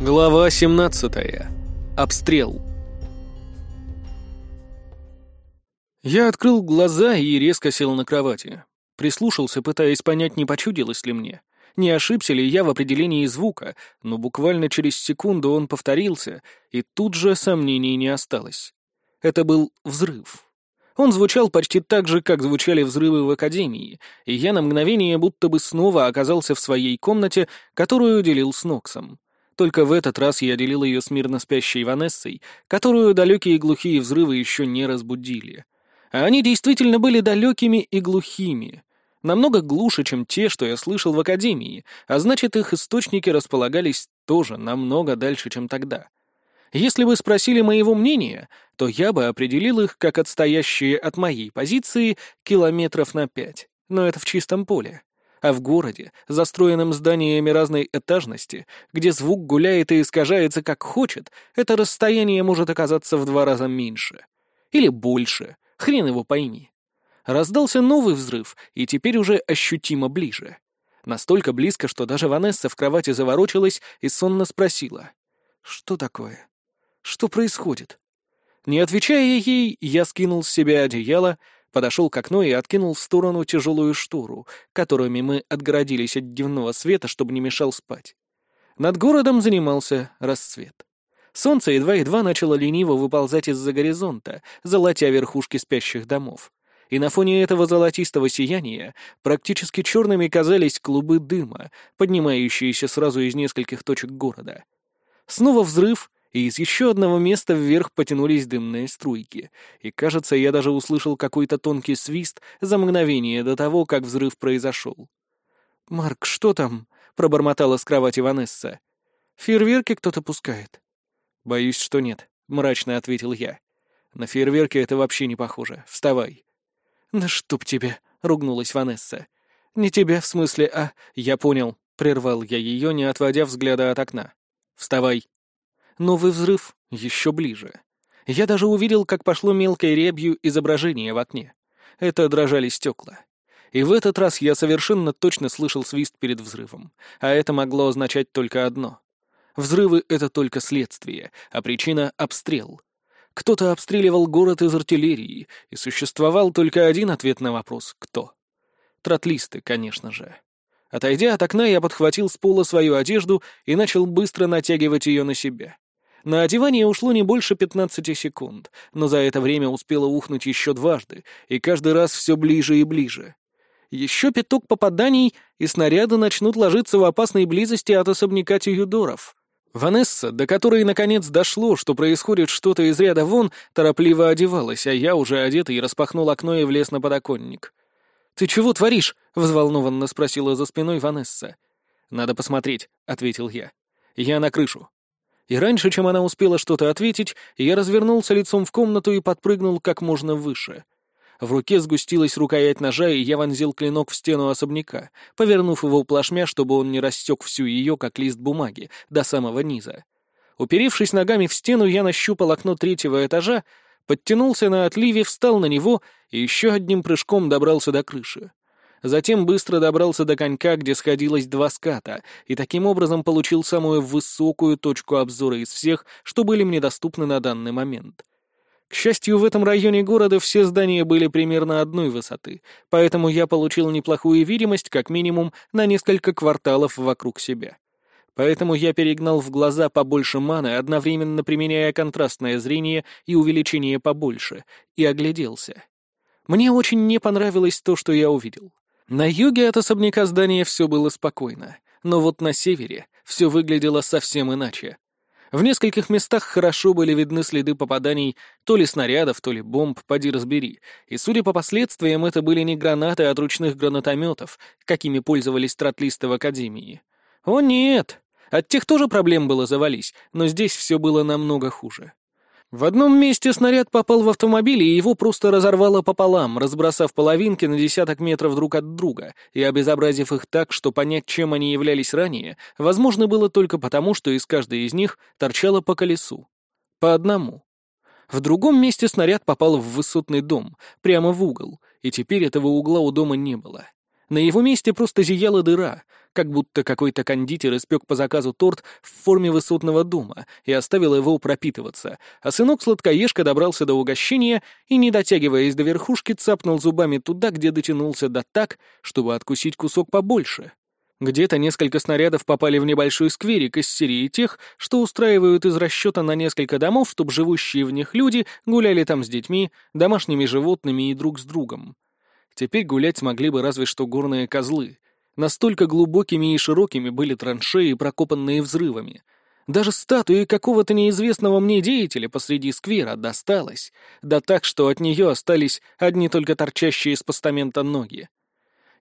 Глава 17. Обстрел. Я открыл глаза и резко сел на кровати. Прислушался, пытаясь понять, не почудилось ли мне. Не ошибся ли я в определении звука, но буквально через секунду он повторился, и тут же сомнений не осталось. Это был взрыв. Он звучал почти так же, как звучали взрывы в Академии, и я на мгновение будто бы снова оказался в своей комнате, которую делил с Ноксом. Только в этот раз я делил ее с мирно спящей Ванессой, которую далекие глухие взрывы еще не разбудили. А они действительно были далекими и глухими. Намного глуше, чем те, что я слышал в Академии, а значит, их источники располагались тоже намного дальше, чем тогда. Если бы спросили моего мнения, то я бы определил их как отстоящие от моей позиции километров на пять. Но это в чистом поле а в городе, застроенном зданиями разной этажности, где звук гуляет и искажается как хочет, это расстояние может оказаться в два раза меньше. Или больше, хрен его пойми. Раздался новый взрыв, и теперь уже ощутимо ближе. Настолько близко, что даже Ванесса в кровати заворочилась и сонно спросила. «Что такое? Что происходит?» Не отвечая ей, я скинул с себя одеяло, подошел к окну и откинул в сторону тяжелую штору, которыми мы отгородились от дневного света, чтобы не мешал спать. Над городом занимался рассвет. Солнце едва-едва начало лениво выползать из-за горизонта, золотя верхушки спящих домов. И на фоне этого золотистого сияния практически черными казались клубы дыма, поднимающиеся сразу из нескольких точек города. Снова взрыв, и из еще одного места вверх потянулись дымные струйки, и, кажется, я даже услышал какой-то тонкий свист за мгновение до того, как взрыв произошел. «Марк, что там?» — пробормотала с кровати Ванесса. «Фейерверки кто-то пускает?» «Боюсь, что нет», — мрачно ответил я. «На фейерверки это вообще не похоже. Вставай». «Да чтоб тебе!» — ругнулась Ванесса. «Не тебя, в смысле, а...» «Я понял», — прервал я ее, не отводя взгляда от окна. «Вставай». Новый взрыв еще ближе. Я даже увидел, как пошло мелкой ребью изображение в окне. Это дрожали стекла. И в этот раз я совершенно точно слышал свист перед взрывом, а это могло означать только одно. Взрывы — это только следствие, а причина — обстрел. Кто-то обстреливал город из артиллерии, и существовал только один ответ на вопрос — кто? Тротлисты, конечно же. Отойдя от окна, я подхватил с пола свою одежду и начал быстро натягивать ее на себя. На одевание ушло не больше 15 секунд, но за это время успело ухнуть еще дважды, и каждый раз все ближе и ближе. Еще пяток попаданий, и снаряды начнут ложиться в опасной близости от особняка Тюдоров. Ванесса, до которой наконец дошло, что происходит что-то из ряда вон, торопливо одевалась, а я уже одетый распахнул окно и влез на подоконник. «Ты чего творишь?» — взволнованно спросила за спиной Ванесса. «Надо посмотреть», — ответил я. «Я на крышу» и раньше, чем она успела что-то ответить, я развернулся лицом в комнату и подпрыгнул как можно выше. В руке сгустилась рукоять ножа, и я вонзил клинок в стену особняка, повернув его плашмя, чтобы он не рассек всю ее, как лист бумаги, до самого низа. Уперевшись ногами в стену, я нащупал окно третьего этажа, подтянулся на отливе, встал на него и еще одним прыжком добрался до крыши. Затем быстро добрался до конька, где сходилось два ската, и таким образом получил самую высокую точку обзора из всех, что были мне доступны на данный момент. К счастью, в этом районе города все здания были примерно одной высоты, поэтому я получил неплохую видимость как минимум на несколько кварталов вокруг себя. Поэтому я перегнал в глаза побольше маны, одновременно применяя контрастное зрение и увеличение побольше, и огляделся. Мне очень не понравилось то, что я увидел. На юге от особняка здания все было спокойно, но вот на севере все выглядело совсем иначе. В нескольких местах хорошо были видны следы попаданий то ли снарядов, то ли бомб, поди разбери, и, судя по последствиям, это были не гранаты от ручных гранатометов, какими пользовались тротлисты в Академии. О нет! От тех тоже проблем было завались, но здесь все было намного хуже. В одном месте снаряд попал в автомобиль, и его просто разорвало пополам, разбросав половинки на десяток метров друг от друга и обезобразив их так, что понять, чем они являлись ранее, возможно было только потому, что из каждой из них торчало по колесу. По одному. В другом месте снаряд попал в высотный дом, прямо в угол, и теперь этого угла у дома не было. На его месте просто зияла дыра, как будто какой-то кондитер испек по заказу торт в форме высотного дома и оставил его пропитываться, а сынок-сладкоежка добрался до угощения и, не дотягиваясь до верхушки, цапнул зубами туда, где дотянулся до так, чтобы откусить кусок побольше. Где-то несколько снарядов попали в небольшой скверик из серии тех, что устраивают из расчета на несколько домов, чтобы живущие в них люди гуляли там с детьми, домашними животными и друг с другом. Теперь гулять смогли бы разве что горные козлы. Настолько глубокими и широкими были траншеи, прокопанные взрывами. Даже статуи какого-то неизвестного мне деятеля посреди сквера досталось, да так, что от нее остались одни только торчащие с постамента ноги.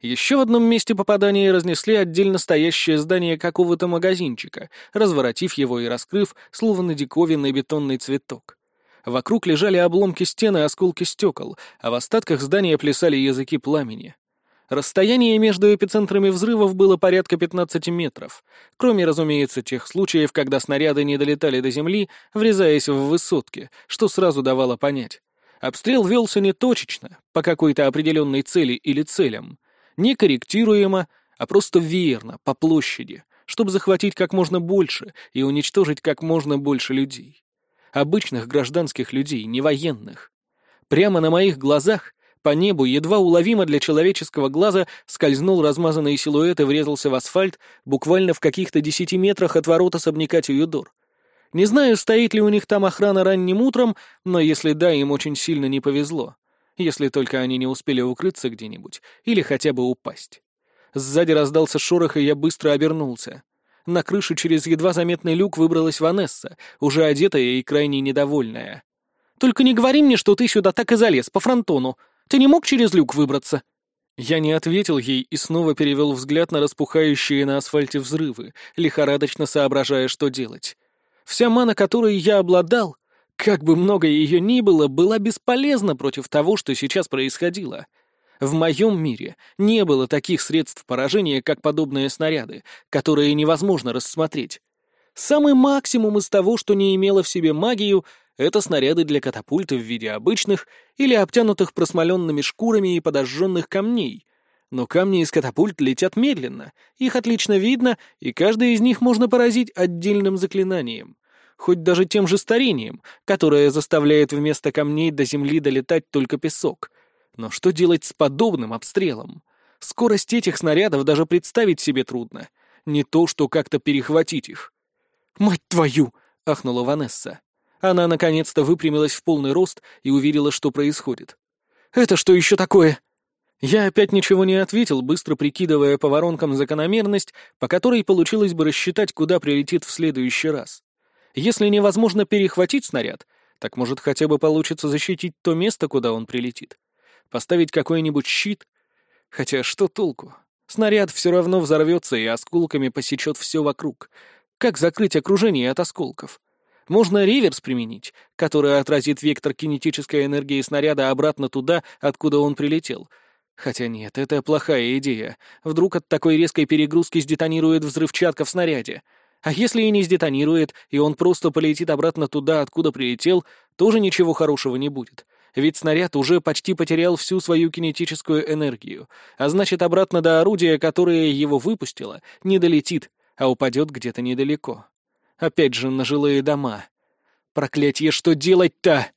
Еще в одном месте попадания разнесли отдельно стоящее здание какого-то магазинчика, разворотив его и раскрыв, словно диковинный бетонный цветок. Вокруг лежали обломки стены и осколки стекол, а в остатках здания плясали языки пламени. Расстояние между эпицентрами взрывов было порядка 15 метров, кроме, разумеется, тех случаев, когда снаряды не долетали до земли, врезаясь в высотки, что сразу давало понять. Обстрел велся не точечно, по какой-то определенной цели или целям, не корректируемо, а просто верно, по площади, чтобы захватить как можно больше и уничтожить как можно больше людей обычных гражданских людей, не военных. Прямо на моих глазах по небу, едва уловимо для человеческого глаза, скользнул размазанный силуэт и врезался в асфальт буквально в каких-то десяти метрах от ворот особняка Тююдор. Не знаю, стоит ли у них там охрана ранним утром, но если да, им очень сильно не повезло. Если только они не успели укрыться где-нибудь или хотя бы упасть. Сзади раздался шорох, и я быстро обернулся. На крышу через едва заметный люк выбралась Ванесса, уже одетая и крайне недовольная. «Только не говори мне, что ты сюда так и залез, по фронтону. Ты не мог через люк выбраться?» Я не ответил ей и снова перевел взгляд на распухающие на асфальте взрывы, лихорадочно соображая, что делать. Вся мана, которой я обладал, как бы много ее ни было, была бесполезна против того, что сейчас происходило — в моем мире не было таких средств поражения, как подобные снаряды, которые невозможно рассмотреть. Самый максимум из того, что не имело в себе магию, это снаряды для катапульты в виде обычных или обтянутых просмоленными шкурами и подожженных камней. Но камни из катапульт летят медленно, их отлично видно, и каждый из них можно поразить отдельным заклинанием. Хоть даже тем же старением, которое заставляет вместо камней до земли долетать только песок — но что делать с подобным обстрелом? Скорость этих снарядов даже представить себе трудно. Не то, что как-то перехватить их. «Мать твою!» — ахнула Ванесса. Она наконец-то выпрямилась в полный рост и увидела, что происходит. «Это что еще такое?» Я опять ничего не ответил, быстро прикидывая по воронкам закономерность, по которой получилось бы рассчитать, куда прилетит в следующий раз. Если невозможно перехватить снаряд, так может хотя бы получится защитить то место, куда он прилетит. Поставить какой-нибудь щит? Хотя что толку? Снаряд все равно взорвется и осколками посечет все вокруг. Как закрыть окружение от осколков? Можно реверс применить, который отразит вектор кинетической энергии снаряда обратно туда, откуда он прилетел. Хотя нет, это плохая идея. Вдруг от такой резкой перегрузки сдетонирует взрывчатка в снаряде. А если и не сдетонирует, и он просто полетит обратно туда, откуда прилетел, тоже ничего хорошего не будет ведь снаряд уже почти потерял всю свою кинетическую энергию, а значит, обратно до орудия, которое его выпустило, не долетит, а упадет где-то недалеко. Опять же на жилые дома. Проклятье, что делать-то?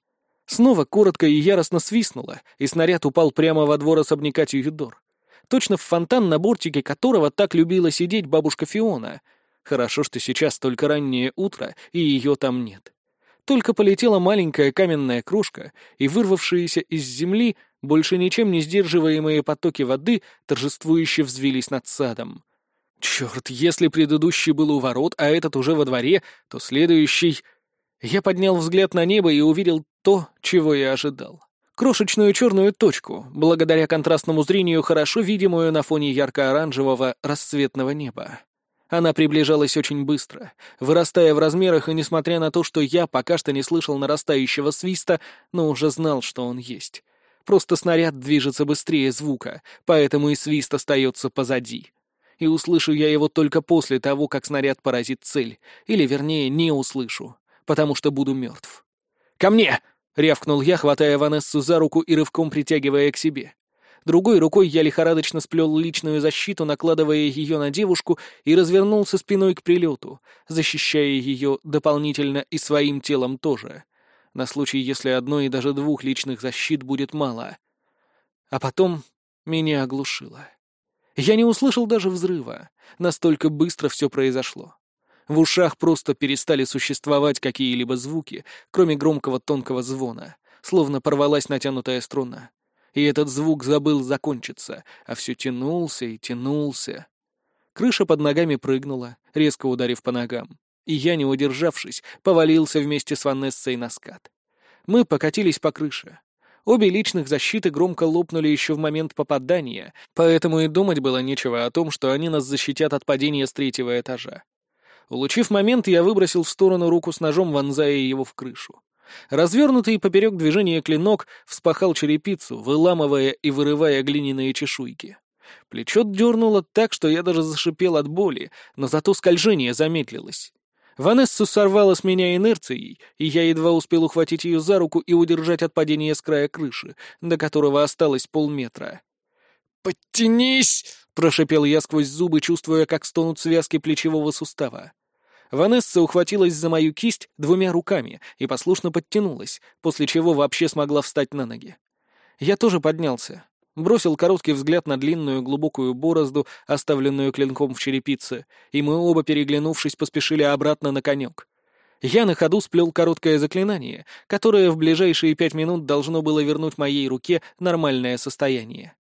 Снова коротко и яростно свистнуло, и снаряд упал прямо во двор особняка Тююдор. Точно в фонтан, на бортике которого так любила сидеть бабушка Фиона. Хорошо, что сейчас только раннее утро, и ее там нет. Только полетела маленькая каменная кружка, и вырвавшиеся из земли больше ничем не сдерживаемые потоки воды торжествующе взвились над садом. Черт, если предыдущий был у ворот, а этот уже во дворе, то следующий... Я поднял взгляд на небо и увидел то, чего я ожидал. Крошечную черную точку, благодаря контрастному зрению, хорошо видимую на фоне ярко-оранжевого рассветного неба. Она приближалась очень быстро, вырастая в размерах, и несмотря на то, что я пока что не слышал нарастающего свиста, но уже знал, что он есть. Просто снаряд движется быстрее звука, поэтому и свист остается позади. И услышу я его только после того, как снаряд поразит цель, или, вернее, не услышу, потому что буду мертв. «Ко мне!» — рявкнул я, хватая Ванессу за руку и рывком притягивая к себе. Другой рукой я лихорадочно сплел личную защиту, накладывая ее на девушку, и развернулся спиной к прилету, защищая ее дополнительно и своим телом тоже, на случай, если одной и даже двух личных защит будет мало. А потом меня оглушило. Я не услышал даже взрыва, настолько быстро все произошло. В ушах просто перестали существовать какие-либо звуки, кроме громкого тонкого звона, словно порвалась натянутая струна. И этот звук забыл закончиться, а все тянулся и тянулся. Крыша под ногами прыгнула, резко ударив по ногам. И я, не удержавшись, повалился вместе с Ванессой на скат. Мы покатились по крыше. Обе личных защиты громко лопнули еще в момент попадания, поэтому и думать было нечего о том, что они нас защитят от падения с третьего этажа. Улучив момент, я выбросил в сторону руку с ножом, вонзая его в крышу. Развернутый поперек движения клинок вспахал черепицу, выламывая и вырывая глиняные чешуйки. Плечо дернуло так, что я даже зашипел от боли, но зато скольжение замедлилось. Ванессу сорвало с меня инерцией, и я едва успел ухватить ее за руку и удержать от падения с края крыши, до которого осталось полметра. «Подтянись!» — прошипел я сквозь зубы, чувствуя, как стонут связки плечевого сустава. Ванесса ухватилась за мою кисть двумя руками и послушно подтянулась, после чего вообще смогла встать на ноги. Я тоже поднялся, бросил короткий взгляд на длинную глубокую борозду, оставленную клинком в черепице, и мы оба, переглянувшись, поспешили обратно на конек. Я на ходу сплел короткое заклинание, которое в ближайшие пять минут должно было вернуть моей руке нормальное состояние.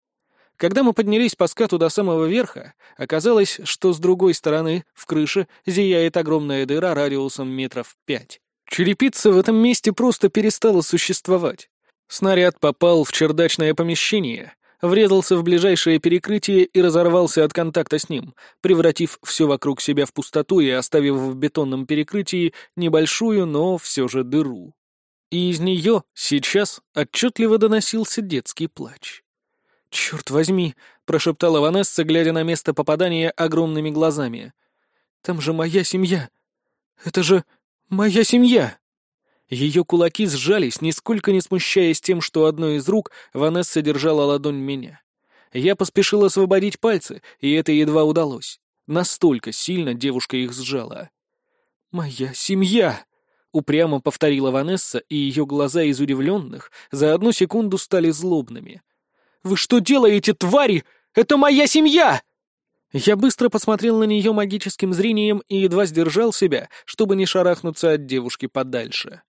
Когда мы поднялись по скату до самого верха, оказалось, что с другой стороны, в крыше, зияет огромная дыра радиусом метров пять. Черепица в этом месте просто перестала существовать. Снаряд попал в чердачное помещение, врезался в ближайшее перекрытие и разорвался от контакта с ним, превратив все вокруг себя в пустоту и оставив в бетонном перекрытии небольшую, но все же дыру. И из нее сейчас отчетливо доносился детский плач. «Черт возьми!» — прошептала Ванесса, глядя на место попадания огромными глазами. «Там же моя семья! Это же моя семья!» Ее кулаки сжались, нисколько не смущаясь тем, что одной из рук Ванесса держала ладонь меня. Я поспешил освободить пальцы, и это едва удалось. Настолько сильно девушка их сжала. «Моя семья!» — упрямо повторила Ванесса, и ее глаза из удивленных за одну секунду стали злобными — вы что делаете, твари? Это моя семья!» Я быстро посмотрел на нее магическим зрением и едва сдержал себя, чтобы не шарахнуться от девушки подальше.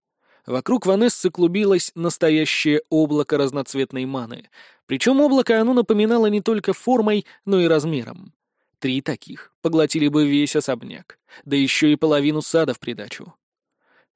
Вокруг Ванессы клубилось настоящее облако разноцветной маны. Причем облако оно напоминало не только формой, но и размером. Три таких поглотили бы весь особняк, да еще и половину сада в придачу.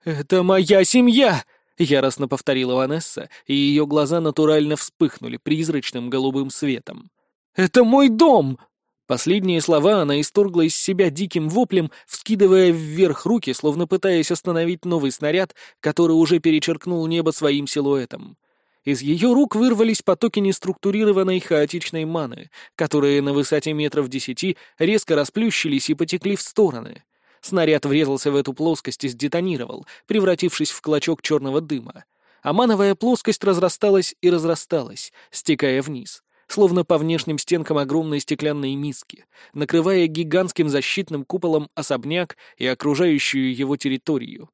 «Это моя семья!» Яростно повторила Ванесса, и ее глаза натурально вспыхнули призрачным голубым светом. «Это мой дом!» Последние слова она исторгла из себя диким воплем, вскидывая вверх руки, словно пытаясь остановить новый снаряд, который уже перечеркнул небо своим силуэтом. Из ее рук вырвались потоки неструктурированной хаотичной маны, которые на высоте метров десяти резко расплющились и потекли в стороны. Снаряд врезался в эту плоскость и сдетонировал, превратившись в клочок черного дыма. А мановая плоскость разрасталась и разрасталась, стекая вниз, словно по внешним стенкам огромной стеклянной миски, накрывая гигантским защитным куполом особняк и окружающую его территорию.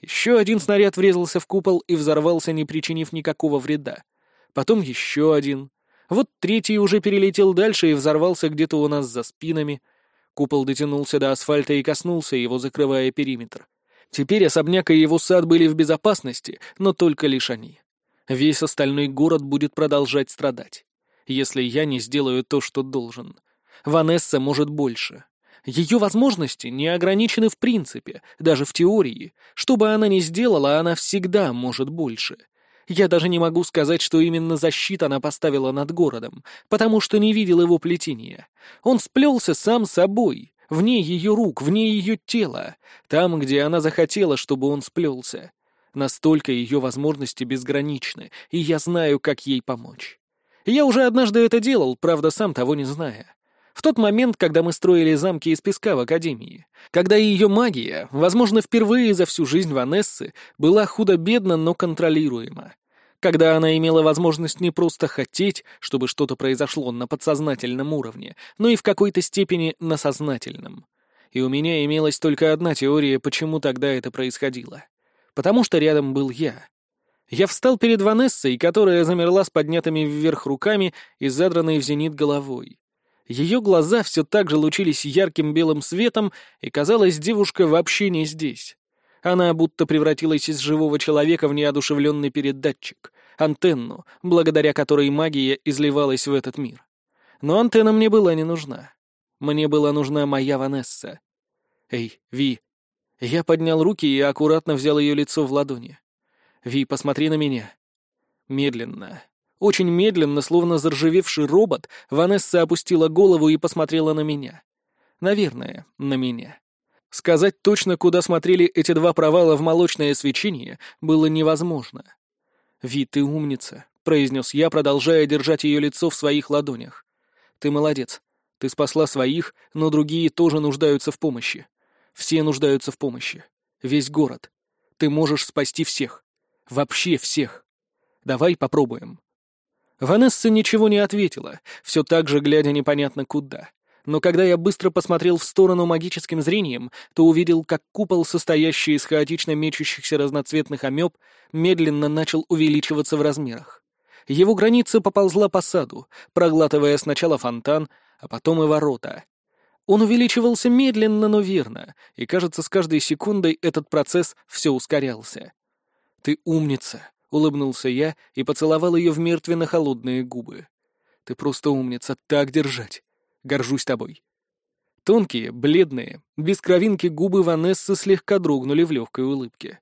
Еще один снаряд врезался в купол и взорвался, не причинив никакого вреда. Потом еще один. Вот третий уже перелетел дальше и взорвался где-то у нас за спинами — Купол дотянулся до асфальта и коснулся его, закрывая периметр. Теперь особняк и его сад были в безопасности, но только лишь они. Весь остальной город будет продолжать страдать. Если я не сделаю то, что должен. Ванесса может больше. Ее возможности не ограничены в принципе, даже в теории. Что бы она ни сделала, она всегда может больше. Я даже не могу сказать, что именно защита она поставила над городом, потому что не видел его плетения. Он сплелся сам собой, вне ее рук, вне ее тела, там, где она захотела, чтобы он сплелся. Настолько ее возможности безграничны, и я знаю, как ей помочь. Я уже однажды это делал, правда, сам того не зная. В тот момент, когда мы строили замки из песка в Академии, когда ее магия, возможно, впервые за всю жизнь Ванессы, была худо-бедно, но контролируема. Когда она имела возможность не просто хотеть, чтобы что-то произошло на подсознательном уровне, но и в какой-то степени на сознательном. И у меня имелась только одна теория, почему тогда это происходило. Потому что рядом был я. Я встал перед Ванессой, которая замерла с поднятыми вверх руками и задранной в зенит головой. Ее глаза все так же лучились ярким белым светом, и, казалось, девушка вообще не здесь. Она будто превратилась из живого человека в неодушевленный передатчик, антенну, благодаря которой магия изливалась в этот мир. Но антенна мне была не нужна. Мне была нужна моя Ванесса. «Эй, Ви!» Я поднял руки и аккуратно взял ее лицо в ладони. «Ви, посмотри на меня». Медленно, очень медленно, словно заржавевший робот, Ванесса опустила голову и посмотрела на меня. Наверное, на меня. Сказать точно, куда смотрели эти два провала в молочное свечение, было невозможно. «Ви, ты умница», — произнес я, продолжая держать ее лицо в своих ладонях. «Ты молодец. Ты спасла своих, но другие тоже нуждаются в помощи. Все нуждаются в помощи. Весь город. Ты можешь спасти всех. Вообще всех. Давай попробуем». Ванесса ничего не ответила, все так же глядя непонятно куда но когда я быстро посмотрел в сторону магическим зрением, то увидел, как купол, состоящий из хаотично мечущихся разноцветных амеб, медленно начал увеличиваться в размерах. Его граница поползла по саду, проглатывая сначала фонтан, а потом и ворота. Он увеличивался медленно, но верно, и, кажется, с каждой секундой этот процесс все ускорялся. «Ты умница», — улыбнулся я и поцеловал ее в мертвенно-холодные губы. «Ты просто умница, так держать. Горжусь тобой». Тонкие, бледные, без кровинки губы Ванессы слегка дрогнули в легкой улыбке.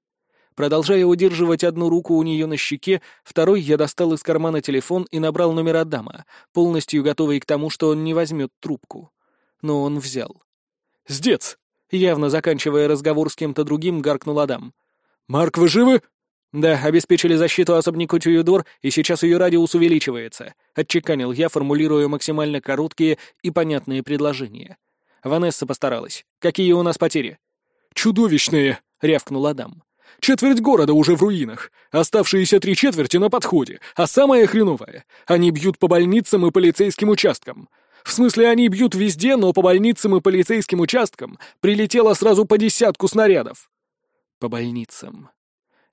Продолжая удерживать одну руку у нее на щеке, второй я достал из кармана телефон и набрал номер Адама, полностью готовый к тому, что он не возьмет трубку. Но он взял. «Сдец!» — явно заканчивая разговор с кем-то другим, гаркнул Адам. «Марк, вы живы?» «Да, обеспечили защиту особняку Тююдор, и сейчас ее радиус увеличивается», — отчеканил я, формулируя максимально короткие и понятные предложения. Ванесса постаралась. «Какие у нас потери?» «Чудовищные!» — рявкнул Адам. «Четверть города уже в руинах, оставшиеся три четверти на подходе, а самое хреновое — они бьют по больницам и полицейским участкам. В смысле, они бьют везде, но по больницам и полицейским участкам прилетело сразу по десятку снарядов». «По больницам»,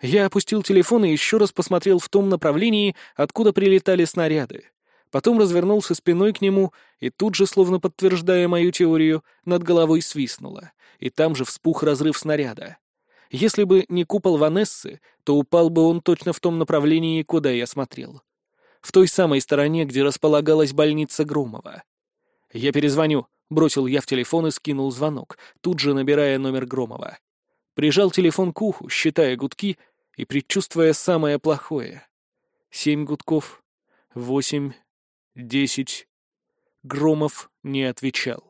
я опустил телефон и еще раз посмотрел в том направлении, откуда прилетали снаряды. Потом развернулся спиной к нему, и тут же, словно подтверждая мою теорию, над головой свистнуло, и там же вспух разрыв снаряда. Если бы не купол Ванессы, то упал бы он точно в том направлении, куда я смотрел. В той самой стороне, где располагалась больница Громова. «Я перезвоню», — бросил я в телефон и скинул звонок, тут же набирая номер Громова прижал телефон к уху, считая гудки и предчувствуя самое плохое. Семь гудков, восемь, десять. Громов не отвечал.